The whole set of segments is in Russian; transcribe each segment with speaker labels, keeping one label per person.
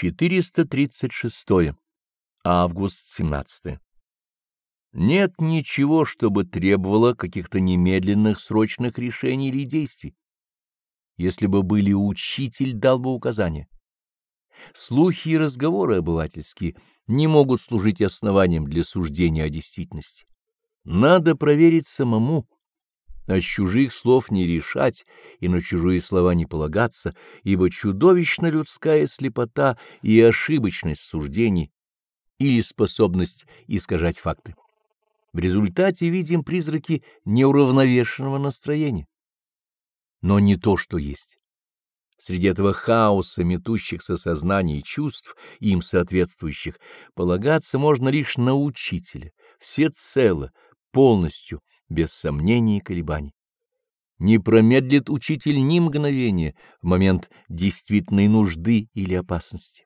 Speaker 1: 436. Август 17. Нет ничего, чтобы требовало каких-то немедленных срочных решений или действий. Если бы были учитель, дал бы указания. Слухи и разговоры обывательские не могут служить основанием для суждения о действительности. Надо проверить самому, а с чужих слов не решать и на чужие слова не полагаться, ибо чудовищна людская слепота и ошибочность суждений или способность искажать факты. В результате видим призраки неуравновешенного настроения. Но не то, что есть. Среди этого хаоса метущихся сознаний и чувств, им соответствующих, полагаться можно лишь на учителя, всецело, полностью, без сомнений и колебаний. Не промедлит учитель ни мгновения в момент действительной нужды или опасности.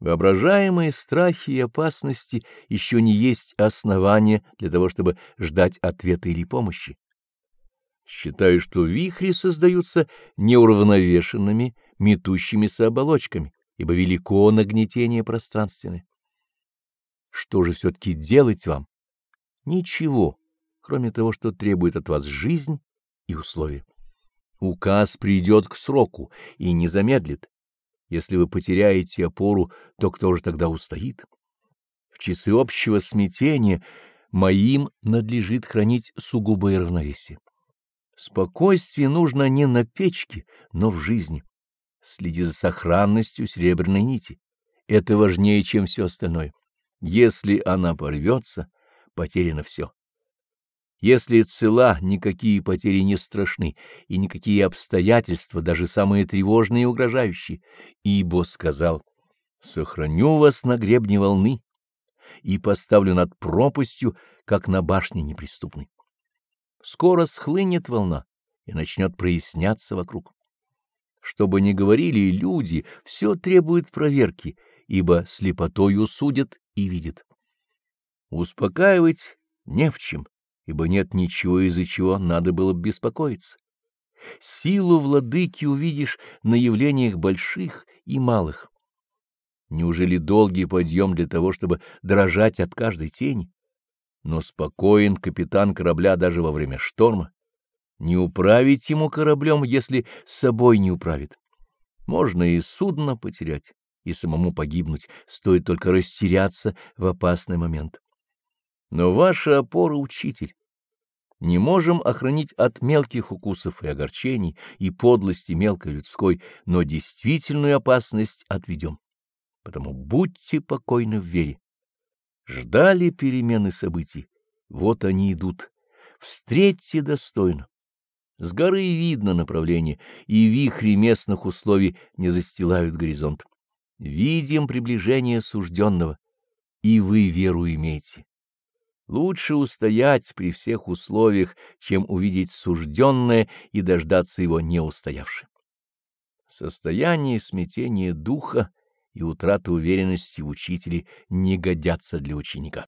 Speaker 1: Воображаемые страхи и опасности еще не есть основания для того, чтобы ждать ответа или помощи. Считаю, что вихри создаются неуравновешенными, метущимися оболочками, ибо велико нагнетение пространственное. Что же все-таки делать вам? Ничего, кроме того, что требует от вас жизнь и условия. Указ придет к сроку и не замедлит. Если вы потеряете опору, то кто же тогда устоит? В часы общего смятения моим надлежит хранить сугубое равновесие. Спокойствие нужно не на печке, но в жизни. Следи за сохранностью серебряной нити. Это важнее, чем все остальное. Если она порвется, потеряно все. Если цела, никакие потери не страшны, и никакие обстоятельства, даже самые тревожные и угрожающие, ибо сказал, «Сохраню вас на гребне волны и поставлю над пропастью, как на башне неприступной». Скоро схлынет волна и начнет проясняться вокруг. Что бы ни говорили люди, все требует проверки, ибо слепотою судят и видят. Успокаивать не в чем ибо нет ничего, из-за чего надо было бы беспокоиться. Силу владыки увидишь на явлениях больших и малых. Неужели долгий подъем для того, чтобы дрожать от каждой тени? Но спокоен капитан корабля даже во время шторма. Не управить ему кораблем, если собой не управит. Можно и судно потерять, и самому погибнуть, стоит только растеряться в опасный момент. Но ваша опора — учитель. Не можем охранить от мелких укусов и огорчений, и подлости мелкой людской, но действительную опасность отведем. Потому будьте покойны в вере. Ждали перемены событий, вот они идут. Встретьте достойно. С горы видно направление, и вихри местных условий не застилают горизонт. Видим приближение сужденного, и вы веру имеете. Лучше устоять при всех условиях, чем увидеть сужденное и дождаться его не устоявшим. Состояние смятения духа и утрата уверенности в учителе не годятся для ученика.